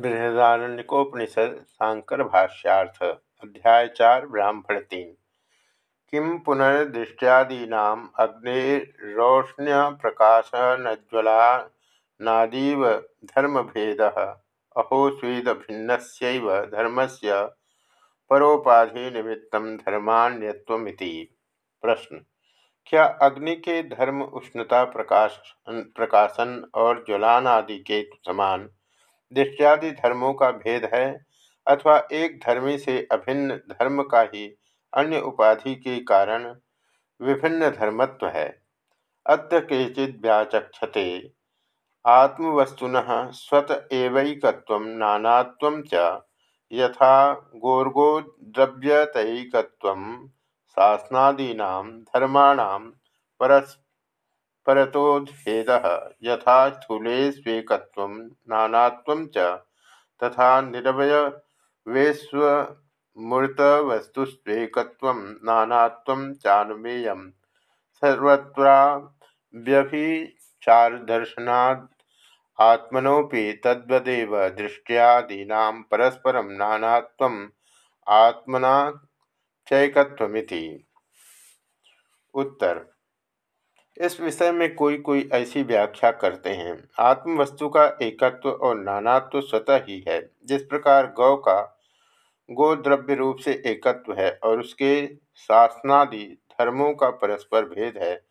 बृहदारण्यकोपनिषद शांकर भाष्यार्थ, अध्याय चार, ब्राह्मण तीन। किं पुनर्दृष्टियादीना अग्निरोष्ण्य प्रकाशनज्वलानादीव धर्मभेद, अहो स्वीद भिन्न धर्म से परोपाधि निमित्त धर्मान्यत्वमिति। प्रश्न। क्या अग्नि के धर्म उष्णता प्रकाश, प्रकाशन और ज्वलान आदि के समान दृष्टियादि धर्मों का भेद है अथवा एक धर्मी से अभिन्न धर्म का ही अन्य उपाधि के कारण विभिन्न धर्मत्व है। अत्र केचिद व्याचक्षते। आत्मवस्तुन स्वत एवक नानात्व च यथा गोर्गोद्रव्यतक शासनादीना धर्माण परस्पर परतोभेद यथा स्थूले स्वेक च, तथा निरवयवेश्वमूर्तवस्तुस्वेक नानात्व चानुमेय। सर्वत्राव्यभिचारदर्शनात् आत्मनोपि तद्वदेव दृष्टियादीना परस्पर नानात्व आत्मना चैकत्वमिति। उत्तर। इस विषय में कोई कोई ऐसी व्याख्या करते हैं। आत्मवस्तु का एकत्व और नानात्व स्वतः ही है। जिस प्रकार गौ का गोद्रव्य रूप से एकत्व है और उसके शासनादि धर्मों का परस्पर भेद है,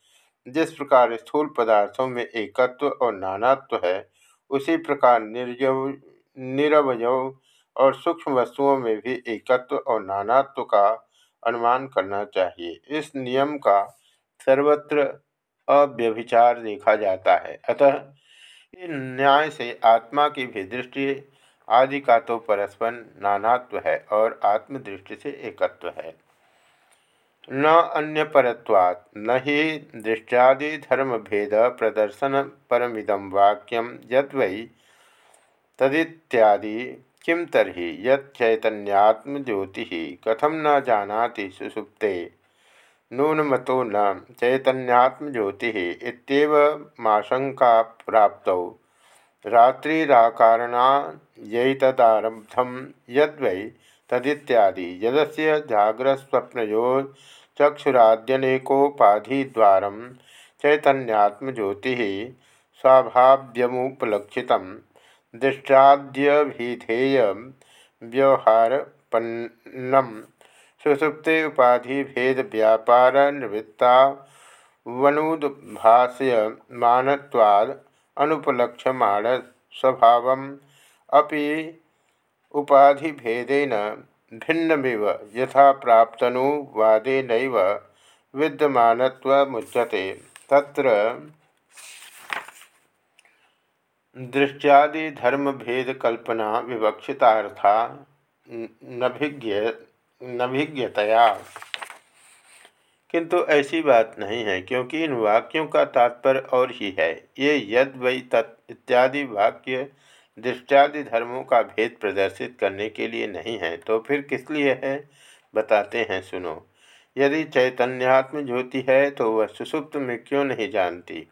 जिस प्रकार स्थूल पदार्थों में एकत्व और नानात्व है, उसी प्रकार निर्जव निरवयव और सूक्ष्म वस्तुओं में भी एकत्व और नानात्व का अनुमान करना चाहिए। इस नियम का सर्वत्र अव्यभिचार देखा जाता है। अतः न्याय से आत्मा की भी दृष्टि आदि का तो परस्पर नानात्व है और आत्मदृष्टि से एकत्व है। न अन्य परत्वात् न ही दृष्टादि धर्म भेद प्रदर्शन परमिदम वाक्यम यद्वै तदित्यादि किम तरी यैतन्यात्मज्योति कथम न जानाति सुसुप्ते नूनमतो न चैतन्यात्मज्योति माशंका प्राप्त रात्रिराकारणायैतदारब्धं यद्वै तदित्यादि। यदस्य जाग्रस्वप्नो चक्षुराद्यनेकोपाधिद्वारं चैतन्यात्मज्योति स्वाभाव्यमुपलक्षित। दृष्टाद्यभिधेय व्यवहारपन्नम सुसुप्ते उपाधि भेद व्यापार निवृत्ता वनुद्भाष्यमानवाद अनुपलक्ष्यमाण स्वभाव अपि उपाधि भेदेन भिन्नमिव, यथा प्राप्तनुवादेन विद्यमानत्वमुच्यते। तत्र दृष्टियादि धर्म भेद कल्पना विवक्षितार्था नभिज्ञ नभिज्ञतया किंतु ऐसी बात नहीं है, क्योंकि इन वाक्यों का तात्पर्य और ही है। ये यद वै तत् इत्यादि वाक्य दृष्टादि धर्मों का भेद प्रदर्शित करने के लिए नहीं है तो फिर किस लिए है? बताते हैं, सुनो। यदि चैतन्यात्म ज्योति है तो वह सुसुप्त में क्यों नहीं जानती?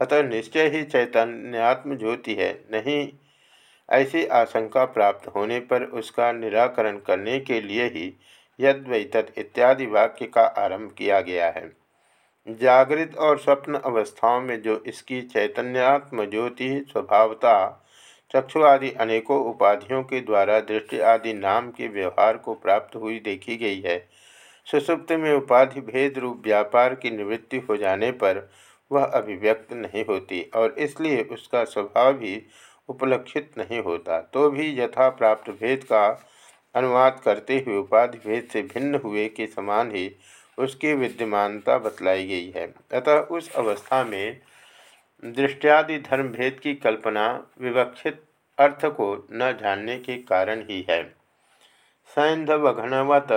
अतः निश्चय ही चैतन्यात्म ज्योति है, नहीं ऐसी आशंका प्राप्त होने पर उसका निराकरण करने के लिए ही यद्वै तत् इत्यादि वाक्य का आरंभ किया गया है। जागृत और स्वप्न अवस्थाओं में जो इसकी चैतन्यात्म ज्योति, स्वभावता चक्षु आदि अनेकों उपाधियों के द्वारा दृष्टि आदि नाम के व्यवहार को प्राप्त हुई देखी गई है, सुसुप्त में उपाधि भेद रूप व्यापार की निवृत्ति हो जाने पर वह अभिव्यक्त नहीं होती और इसलिए उसका स्वभाव भी उपलक्षित नहीं होता। तो भी यथा प्राप्त भेद का अनुवाद करते हुए उपाधि भेद से भिन्न हुए के समान ही उसकी विद्यमानता बतलाई गई है। अतः उस अवस्था में दृष्टियादि धर्म भेद की कल्पना विवक्षित अर्थ को न जानने के कारण ही है। सैंधवघनवत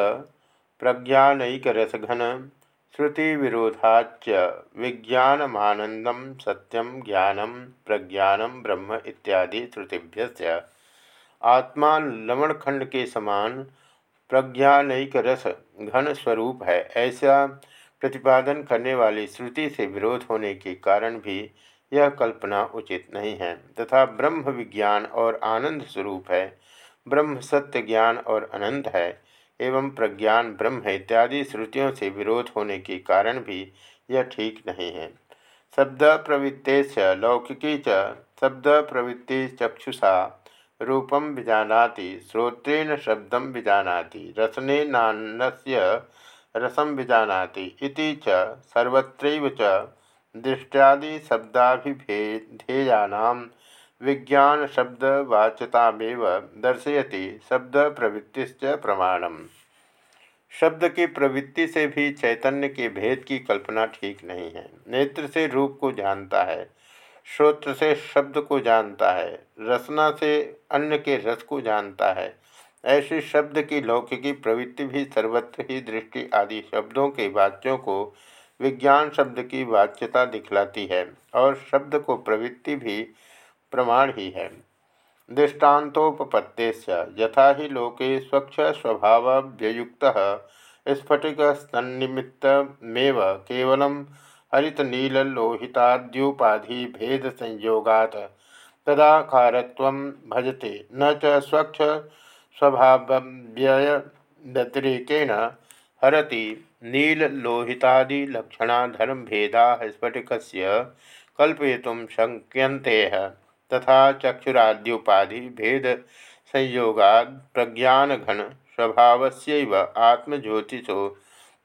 प्रज्ञानक रसघन श्रुति विरोधाच विज्ञानमानंदम सत्यम ज्ञानम प्रज्ञानम ब्रह्म इत्यादि श्रुतिभ्य आत्मा लवणखंड के समान प्रज्ञानक रस घन स्वरूप है। ऐसा प्रतिपादन करने वाली श्रुति से विरोध होने के कारण भी यह कल्पना उचित नहीं है। तथा ब्रह्म विज्ञान और आनंद स्वरूप है। ब्रह्म सत्य ज्ञान और अनंत है। एवं प्रज्ञान ब्रह्म इत्यादि श्रुतियों से विरोध होने के कारण भी यह ठीक नहीं है। शब्द प्रवृत्ते लौकिकी च शब्द प्रवृत्ति चक्षुषा रूपम विजानाति, श्रोत्रेण शब्द विजानाति रसने रसम विजानाति इति च सर्वत्रैव च विज्ञान शब्दवाच्यतामेव दर्शयति शब्द प्रवृत्तिश्च प्रमाणम। शब्द की प्रवृत्ति से भी चैतन्य के भेद की कल्पना ठीक नहीं है। नेत्र से रूप को जानता है श्रोत्र से शब्द को जानता है, रसना से अन्न के रस को जानता है। ऐसे शब्द की लौकिकी प्रवृत्ति भी सर्वत्र ही दृष्टि आदि शब्दों के वाच्यों को विज्ञान शब्द की वाच्यता दिखलाती है और शब्द को प्रवृत्ति भी प्रमाण ही है। दृष्टानोपत्ते यथा ही लोके स्वच्छ स्वभाव व्ययुक्त स्फटिक सन्निमित्तमेव केवलम हरित नील लोहिताद्युपाधि भेद संयोगात तदाकारत्व भजते। न च स्वच्छ स्वभाव्यतिरेकेण हरति धर्मभेदा स्फटिक कल्पयितुं शक्यन्ते तथा चक्षुराद्युपाधि भेद संयोगाद प्रज्ञानघन स्वभावस्यैव आत्मज्योतिषो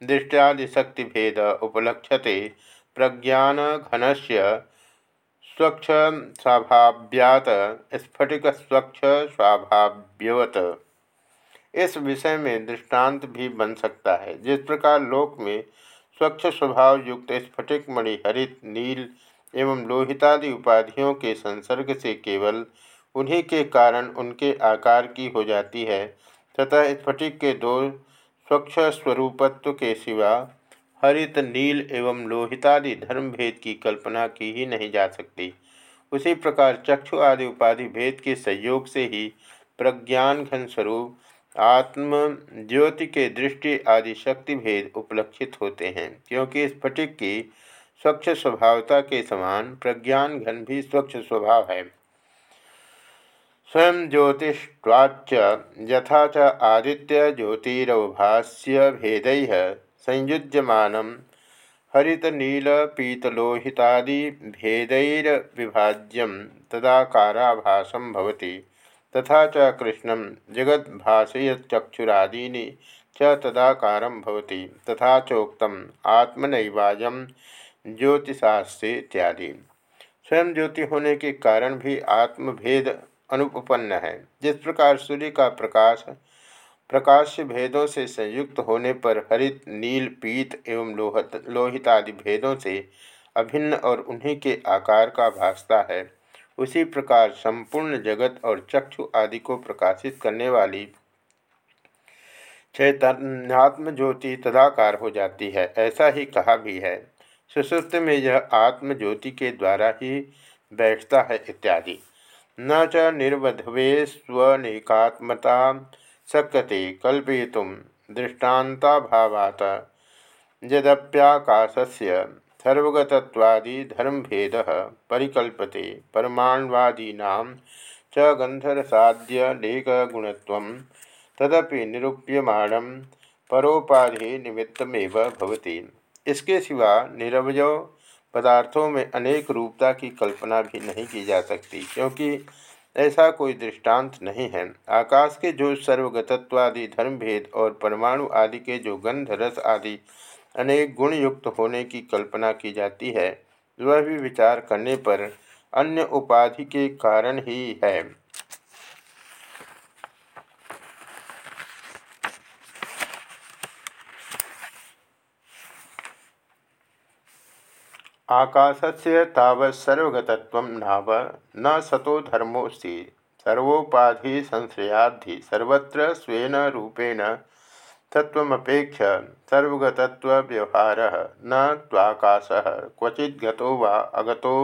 दृष्टियादिशक्तिभेद उपलक्ष्यते। प्रज्ञान से स्वच्छ स्वाभाव्यात, स्फटिक स्वच्छ स्वाभाव्यवत। इस विषय में दृष्टांत भी बन सकता है। जिस प्रकार लोक में स्वच्छ स्वभाव युक्त स्फटिक मणि हरित नील एवं लोहितादि उपाधियों के संसर्ग से केवल उन्हीं के कारण उनके आकार की हो जाती है। तथा स्फटिक के दो स्वच्छ स्वरूपत्व के सिवा हरित, नील एवं लोहितादि धर्म भेद की कल्पना की ही नहीं जा सकती। उसी प्रकार चक्षु आदि उपाधि भेद के संयोग से ही प्रज्ञान घन स्वरूप, आत्म, ज्योति के दृष्टि आदि शक्ति भेद उपलक्षित होते हैं, क्योंकि स्फटिक की स्वच्छ स्वभावता के समान, प्रज्ञान घन भी स्वच्छ स्वभाव है। स्वयं ज्योतिष्वाच्च यथा च आदित्य ज्योतिरवभाष्य भेद संयुज्यम हरित नील पीतलोहितादि भेदैर्विभाज्यम तदाकाराभासम भवति, तथा च कृष्ण जगद्भाषयचक्षुरादीनि च तदाकारं भवति, तथा चोक्तम आत्मनैवायम ज्योतिषास्ते इत्यादि। स्वयं ज्योति होने के कारण भी आत्मभेद अनुपन्न है। जिस प्रकार सूर्य का प्रकाश प्रकाश भेदों से संयुक्त होने पर हरित, नील, पीत एवं लोहत लोहित आदि भेदों से अभिन्न और उन्हीं के आकार का भासता है, उसी प्रकार संपूर्ण जगत और चक्षु आदि को प्रकाशित करने वाली चैतन्यात्म ज्योति तदाकार हो जाती है, ऐसा ही कहा भी है। सुश्रुत में यह आत्म ज्योति के द्वारा ही बैठता है इत्यादि। न च निर्वधवे स्वनेकात्मता शक्यते कल्पयितुं दृष्टान्ताभावात्। यद्याकाशस्य सर्वगतत्वादिधर्मभेदः परिकल्पते परमाण्वादीनां च गन्धरसाद्यलेखगुणत्वं तदपि परोपाधि परोपाधिनिमित्तमेव भवति। इसके सिवा निरवय पदार्थों में अनेक रूपता की कल्पना भी नहीं की जा सकती, क्योंकि ऐसा कोई दृष्टांत नहीं है। आकाश के जो सर्वगतत्वादि धर्मभेद और परमाणु आदि के जो गंध, रस आदि अनेक गुण युक्त होने की कल्पना की जाती है, वह भी विचार करने पर अन्य उपाधि के कारण ही है। आकाशस्य तावत्सर्वगतत्व नाव न सतो धर्मोऽस्ति। सर्वोपाधि संश्रयाद्धि सर्वत्र स्वेन रूपेण तत्वमपेक्ष सर्वगतत्वव्यवहार न त्वाकाशः, क्वचित् गतो वा अगतो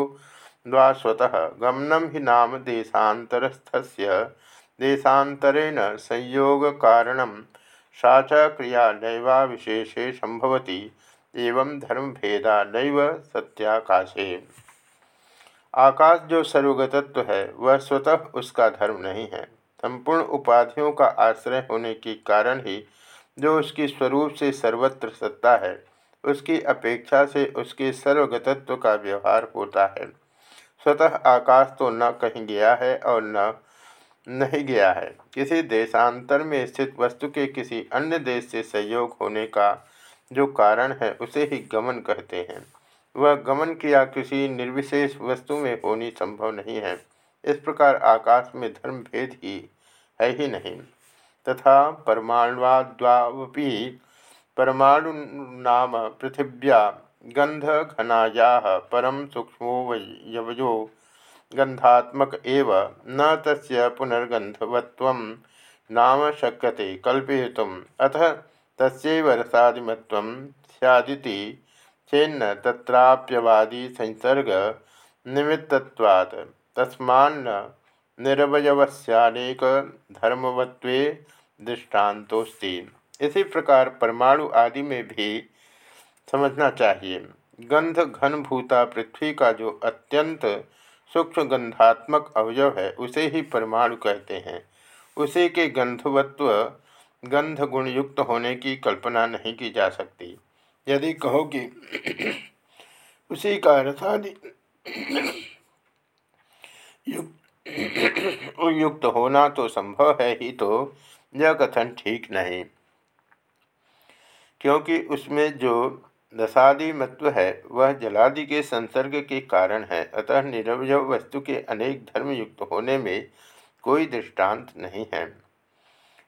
वा स्वतः। गमनं हि नाम देशान्तरस्थस्य। देशान्तरेण संयोगकारणं सा च क्रिया नैवाविशेषे सम्भवति। एवं धर्म भेदा नैव सत्याकाशे। आकाश जो सर्वगतत्व है, वह स्वतः उसका धर्म नहीं है। संपूर्ण उपाधियों का आश्रय होने के कारण ही जो उसकी स्वरूप से सर्वत्र सत्ता है, उसकी अपेक्षा से उसके सर्वगतत्व का व्यवहार होता है। स्वतः आकाश तो न कहीं गया है और न नहीं गया है। किसी देशांतर में स्थित वस्तु के किसी अन्य देश से सहयोग होने का जो कारण है, उसे ही गमन कहते हैं। वह गमन किया किसी निर्विशेष वस्तु में होनी संभव नहीं है। इस प्रकार आकाश में धर्म भेद ही है ही नहीं। तथा परमाणुवाद्वावपि परमाणु नाम पृथिव्या गंधघनाया परम सूक्ष्मो गंधात्मक एव न तस्य पुनर्गंधवत्व नाम शक्यते कल्पयितुम। अतः तस्व सैदिति चेन्न तत्राप्यवादी संसर्ग निमित्तवाद तस्मान्न निरवयवस्यानेक धर्मवत्व दृष्टान्तोस्ति इसी प्रकार परमाणु आदि में भी समझना चाहिए। गंध घनभूता पृथ्वी का जो अत्यंत सूक्ष्म गंधात्मक अवयव है, उसे ही परमाणु कहते हैं। उसी के गंधवत्व गंध गुणयुक्त होने की कल्पना नहीं की जा सकती। यदि कहो कि उसी का रसादि युक्त होना तो संभव है ही तो यह कथन ठीक नहीं। क्योंकि उसमें जो दशादि मत्व है, वह जलादि के संसर्ग के कारण है, अतः निरवय वस्तु के अनेक धर्म युक्त होने में कोई दृष्टांत नहीं है।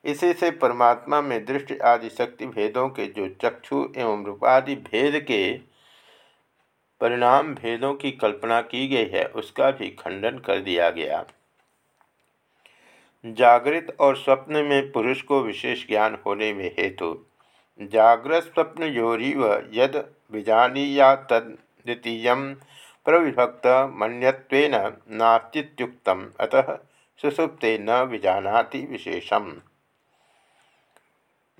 इसी से परमात्मा में दृष्टि आदि शक्ति भेदों के, जो चक्षु एवं रूपादि भेद के परिणाम भेदों की कल्पना की गई है, उसका भी खंडन कर दिया गया। जागृत और स्वप्न में पुरुष को विशेष ज्ञान होने में हेतु। जागृत स्वप्न योरीव यद बीजानीया तद द्वितीय प्रविभक्त मनत्वेन नास्तिुक्तम अतः सुसुप्ते न विजानाति विशेषम।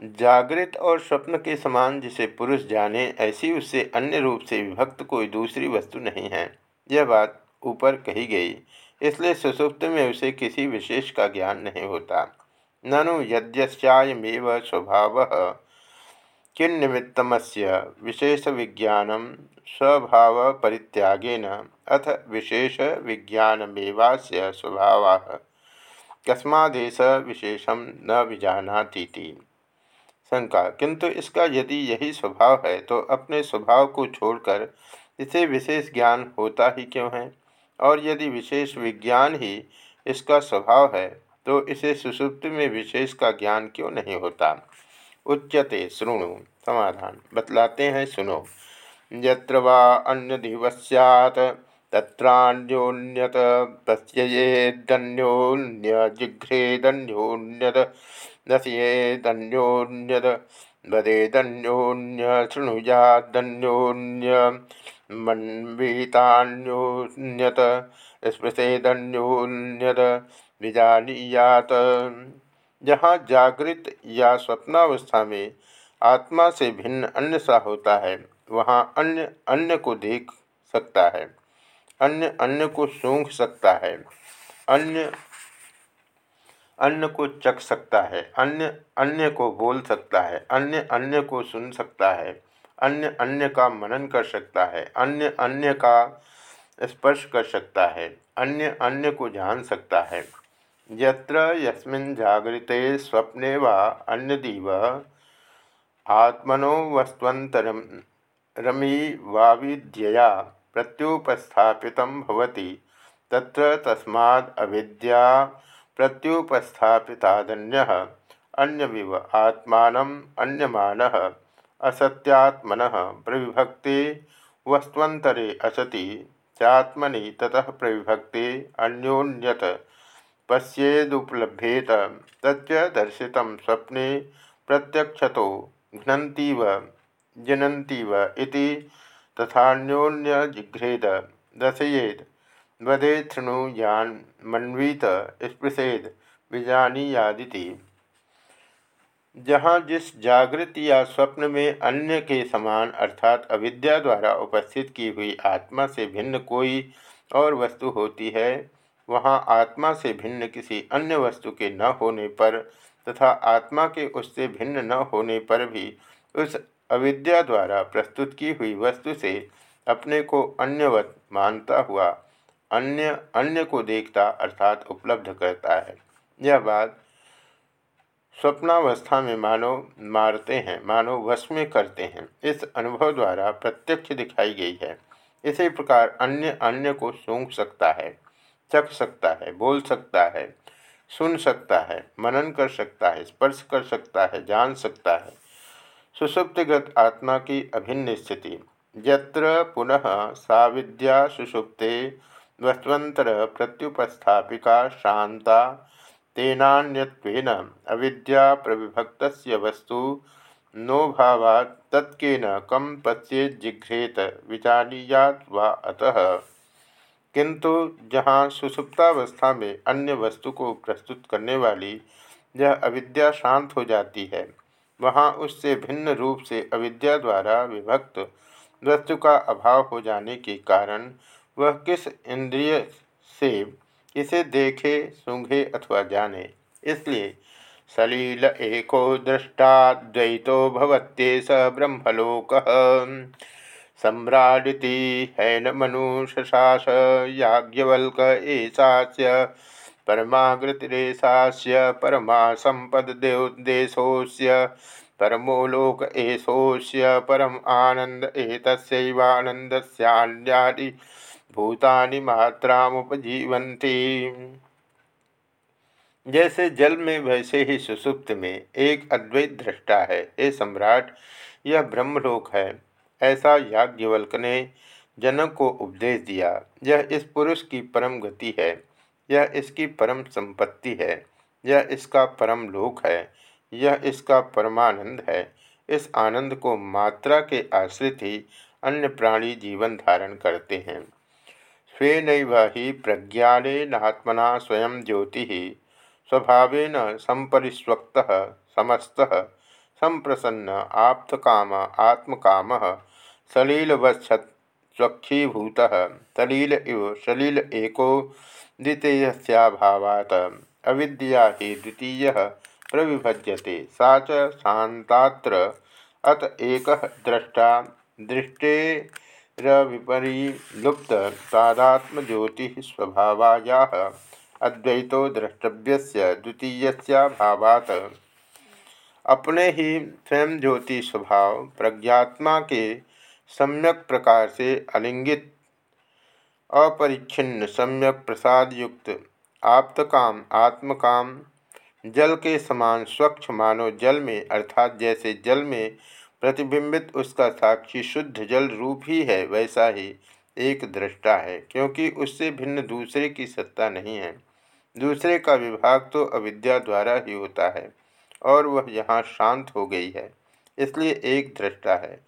जागृत और स्वप्न के समान जिसे पुरुष जाने, ऐसी उससे अन्य रूप से विभक्त कोई दूसरी वस्तु नहीं है। यह बात ऊपर कही गई, इसलिए सुसुप्त में उसे किसी विशेष का ज्ञान नहीं होता। ननु यद्यस्यायमेव स्वभाव किन्निमित्तमस्य विशेष विज्ञान स्वभाव परित्यागेन अथ विशेष विज्ञानमेवास्य स्वभाव। कस्मादेश विशेषम न विजानाती शंका। किंतु इसका यदि यही स्वभाव है तो अपने स्वभाव को छोड़कर इसे विशेष ज्ञान होता ही क्यों है? और यदि विशेष विज्ञान ही इसका स्वभाव है तो इसे सुसुप्ति में विशेष का ज्ञान क्यों नहीं होता? उच्यते, शृणु। समाधान। बतलाते हैं, सुनो। यत्र वा अन्य दिवस सैत् तत्रान्योन्यत प्रत्ययेदन्योन्य जिघ्रेदन्योन्यत नश्येदन्योन्यद वदेदन्योन्य शृणुयादन्योन्य मन्वीतान्योन्यत स्पृशेदन्योन्यत विजानीयात। जहाँ जागृत या स्वप्नावस्था में आत्मा से भिन्न अन्य सा होता है, वहाँ अन्य अन्य को देख सकता है। अन्य अन्य को सूंघ सकता है। अन्य अन्य को चख सकता है। अन्य अन्य को बोल सकता है। अन्य अन्य को सुन सकता है। अन्य अन्य का मनन कर सकता है। अन्य अन्य का स्पर्श कर सकता है। अन्य अन्य को जान सकता है। यत्र यस्मिन् जागृते स्वप्ने वा अन्यदीव आत्मनो वस्त्वन्तरं रमी वाविद्यया प्रत्युपस्थापितं भवति। तत्र तस्माद् अविद्या प्रत्युपस्थापितादन्य अन्यविव आत्मान अन्यमान, असत्यात्मन प्रविभक्ति वस्तुतरे असति, चात्मनि ततः प्रविभक्ति, अन्योन्यत पश्येदुपलभ्येत तच्च दर्शित स्वप्ने प्रत्यक्षतो घ्नतीव जनतीव इति तथान्योन्यजिघ्रेद दशयेद वदे यान मन्वीत स्पृशेद विजानीयादिति। जहाँ जिस जागृत या स्वप्न में अन्य के समान अर्थात अविद्या द्वारा उपस्थित की हुई आत्मा से भिन्न कोई और वस्तु होती है, वहाँ आत्मा से भिन्न किसी अन्य वस्तु के न होने पर तथा आत्मा के उससे भिन्न न होने पर भी उस अविद्या द्वारा प्रस्तुत की हुई वस्तु से अपने को अन्यवत मानता हुआ, अन्य अन्य को देखता अर्थात उपलब्ध करता है। यह बात स्वप्नावस्था में मानव मारते हैं मानव वश में करते हैं। इस अनुभव द्वारा प्रत्यक्ष दिखाई गई है। इसी प्रकार अन्य अन्य को सूंघ सकता है, चख सकता है, बोल सकता है, सुन सकता है, मनन कर सकता है, स्पर्श कर सकता है, जान सकता है। सुषुप्तिगत आत्मा की अभिन्न स्थिति। यत्र पुनः सा विद्या सुषुप्ते वस्तर प्रत्युपस्थापिका शांता तेनान्यत्वेन अविद्या प्रविभक्त वस्तु नो भावा कम पश्येजिघ्रेत विचालीयात वा अतः। किंतु जहाँ सुसुप्तावस्था में अन्य वस्तु को प्रस्तुत करने वाली यह अविद्या शांत हो जाती है वहाँ उससे भिन्न रूप से अविद्या द्वारा विभक्त वस्तु का अभाव हो जाने के कारण वह किस इंद्रिय से इसे देखे, सूंघे अथवा जाने। इसलिए सलील एको दृष्टाद्वैतो भवत्ये स ब्रह्मलोक। सम्राडिति हैनमनुशशास याज्ञवल्क एषास्य परमागृतिरेषास्य परमा सम्पद्देशोऽस्य परमो लोक एषोऽस्य परम आनंद एतस्यैवानन्दस्यान्यानि भूतानि मात्रामुपजीवन्ति। जैसे जल में वैसे ही सुसुप्त में एक अद्वैत दृष्टा है हे सम्राट, यह ब्रह्मलोक है। ऐसा याज्ञवल्क ने जनक को उपदेश दिया, यह इस पुरुष की परम गति है। यह इसकी परम संपत्ति है, यह इसका परम लोक है, यह इसका परमानंद है। इस आनंद को मात्रा के आश्रित ही अन्य प्राणी जीवन धारण करते हैं। स्वेन ही प्रज्ञानेनात्मना स्वयं ज्योति स्वभावेन संपरिस्वक्त, समस्त, संप्रसन्न, आप्तकाम, आत्मकाम सलीलवत्सत्स्वक्षीभूत सलील इव, सलील एको द्वितीयस्याभावात्। अविद्या द्वितीय प्रविभज्यते। सा च शांतात्र अत एक द्रष्टा दृष्टेरविपरीलुप्त तादात्मज्योति स्वभावाया अद्वैतो द्रष्टव्य द्वितीयस्याभावात्। अपने ही स्वयं ज्योति स्वभाव प्रज्ञात्मा के सम्यक प्रकार से अलिंगित अपरिच्छिन्न, सम्यक प्रसाद युक्त आप्तकाम, आत्मकाम, जल के समान स्वच्छ मानो जल में, अर्थात जैसे जल में प्रतिबिंबित उसका साक्षी शुद्ध जल रूप ही है, वैसा ही एक दृष्टा है, क्योंकि उससे भिन्न दूसरे की सत्ता नहीं है। दूसरे का विभाग तो अविद्या द्वारा ही होता है, और वह यहाँ शांत हो गई है, इसलिए एक दृष्टा है।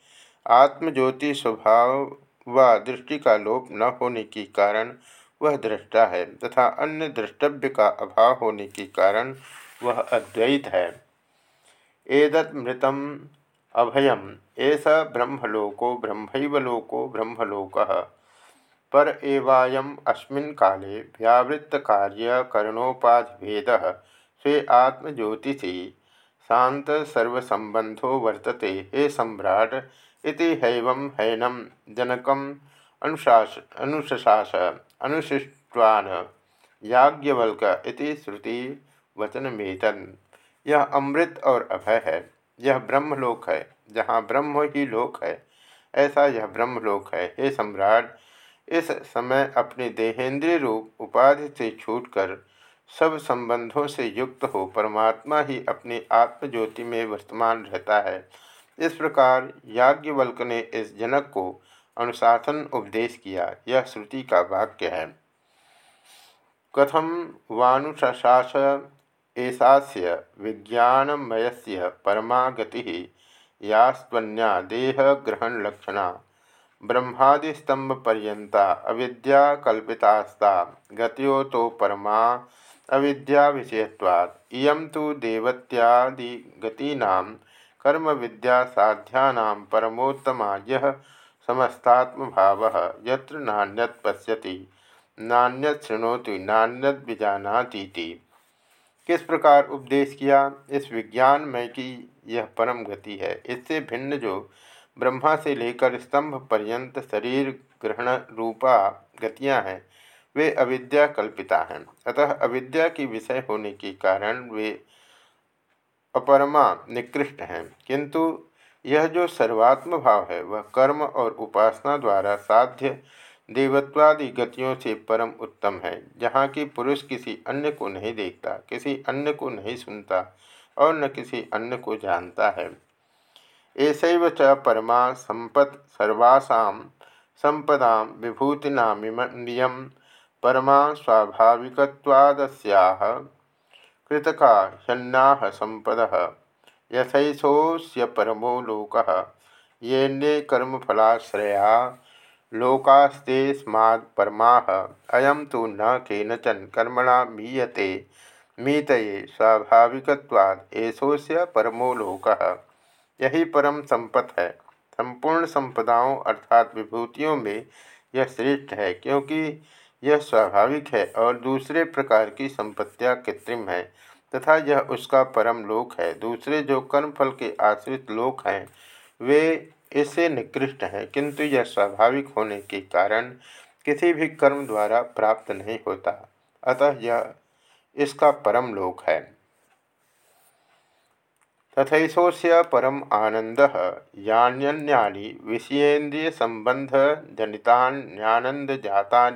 आत्मज्योति स्वभाव व दृष्टि का लोप न होने के कारण वह दृष्टा है, तथा अन्य द्रष्टव्य का अभाव होने के कारण वह अद्वैत है। एदत मृतम अभयम। ऐसा ब्रह्मलोको ब्रह्मलोको ब्रह्मलोक। पर एवायम अस्मिन् काले व्यावृत्त कार्य करणोपाधिभेद स्वे आत्मज्योतिषि शांत सर्वसंबंधो वर्तते हे सम्राट इति हैवं हैनम जनकम अनुशास अनुशास अनुशिष्टवान याज्ञवल्क इति श्रुति वचनमेतन। यह अमृत और अभय है। यह ब्रह्मलोक है। जहाँ ब्रह्म ही लोक है, ऐसा यह ब्रह्मलोक है। हे सम्राट, इस समय अपने देहेंद्रीय रूप उपाधि से छूटकर सब संबंधों से युक्त हो परमात्मा ही अपनी आत्मज्योति में वर्तमान रहता है। इस प्रकार याज्ञवल्क ने इस जनक को अनुशासन उपदेश किया। यह श्रुति का वाक्य है। कथम वानुशास ऐसास्य विज्ञानमय परमा गति यास्वन्या ब्रह्मादिस्तंभपर्यंता अविद्या कल्पितास्ता गतो तो परमा अविद्या विषयत्वात् इयं तो देवत्यादिगतीनां कर्म विद्या साध्यानां परमोत्तमा यह समस्तात्मभावः, यत्र नान्यत् पश्यति, नान्यत शृणोति, नान्यत बीजानाती किस प्रकार उपदेश किया? इस विज्ञान में कि यह परम गति है। इससे भिन्न जो ब्रह्मा से लेकर स्तंभ पर्यंत शरीर ग्रहण रूपा गतियाँ हैं, वे अविद्या कल्पिता हैं। अतः अविद्या की विषय होने के कारण वे अपरमा निकृष्ट हैं। किंतु यह जो सर्वात्म भाव है, वह कर्म और उपासना द्वारा साध्य देवत्वादि गतियों से परम उत्तम है, जहाँ की पुरुष किसी अन्य को नहीं देखता, किसी अन्य को नहीं सुनता और न किसी अन्य को जानता है। ऐसव च परमा संपत् सर्वासा संपदा विभूतिनामियम परमा स्वाभाविकवादस्या कृतका ह्यन्ना संपद यथैषोस्य परमो लोक। येन्ये कर्मफलाश्रया लोकास्ते स्मात्परमाः अयम तो न केनचन कर्मणा मीयते। मीतये स्वाभाविकवाद एसोस्य परमो लोक। यही परम संपत है। संपूर्ण संपदाओं अर्थात विभूतियों में यह श्रेष्ठ है, क्योंकि यह स्वाभाविक है और दूसरे प्रकार की संपत्तियाँ कृत्रिम है तथा यह उसका परम लोक है। दूसरे जो कर्मफल के आश्रित लोक हैं, वे इससे निकृष्ट हैं, किंतु यह स्वाभाविक होने के कारण किसी भी कर्म द्वारा प्राप्त नहीं होता, अतः यह इसका परम लोक है। तथैषोस्य परम आनंद यान्यानि विषयेन्द्रिय संबंध जनितान्यानंद जाता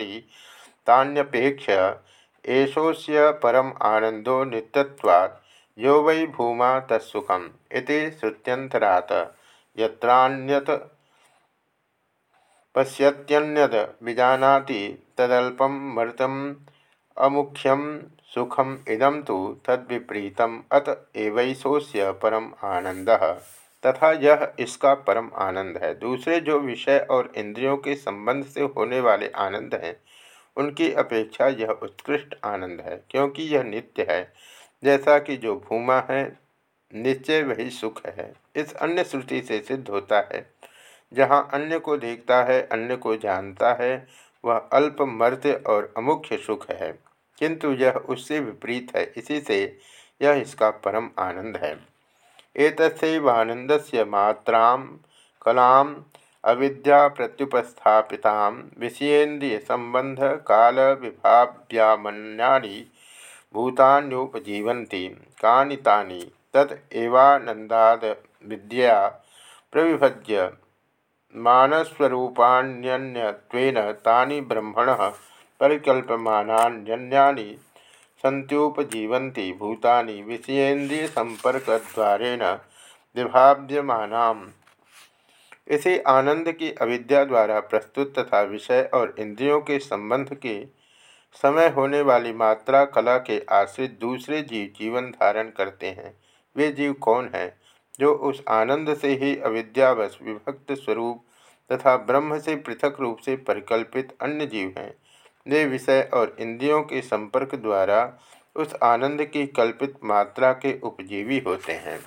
तान्यपेक्ष एषोस्य परम आनंदो नित्यत्वात् यो वै भूमा तत्सुखम इति श्रुत्यंतरात यत्रान्यत पश्यत्यन्यद विजानाति तदल्पम मृतम अमुख्यम सुखम इदम तो तद्विपरीतम अत एवैसोस्य परम आनंद तथा यह इसका परम आनंद है। दूसरे जो विषय और इंद्रियों के संबंध से होने वाले आनंद हैं उनकी अपेक्षा यह उत्कृष्ट आनंद है, क्योंकि यह नित्य है। जैसा कि जो भूमा है, निश्चय वही सुख है। इस अन्य श्रुति से सिद्ध होता है। जहाँ अन्य को देखता है, अन्य को जानता है, वह अल्प मर्त्य और अमुख्य सुख है। किंतु यह उससे विपरीत है, इसी से यह इसका परम आनंद है। एक एतस्वानंद से मात्रा कलाम अविद्या प्रत्युपस्थापिता विषयेन्द्रिय संबंध काल विभाव्यामन्यानि भूतान्युपजीवन्ति, कानि तानि? तत विद्या प्रविभज्य मानस्वरूपाण्यन्यत्वेन तानि ब्रह्मणः परिकल्प्यमानान्यन्यानि सन्त्युपजीवन्ति, भूतानि विषयेन्द्रियसम्पर्कद्वारेण विभाव्यमानाम्। इसी आनंद की अविद्या द्वारा प्रस्तुत तथा विषय और इंद्रियों के संबंध के समय होने वाली मात्रा कला के आश्रित दूसरे जीव जीवन धारण करते हैं। वे जीव कौन हैं, जो उस आनंद से ही अविद्यावश विभक्त स्वरूप तथा ब्रह्म से पृथक रूप से परिकल्पित अन्य जीव हैं? वे विषय और इंद्रियों के संपर्क द्वारा उस आनंद की कल्पित मात्रा के उपजीवी होते हैं।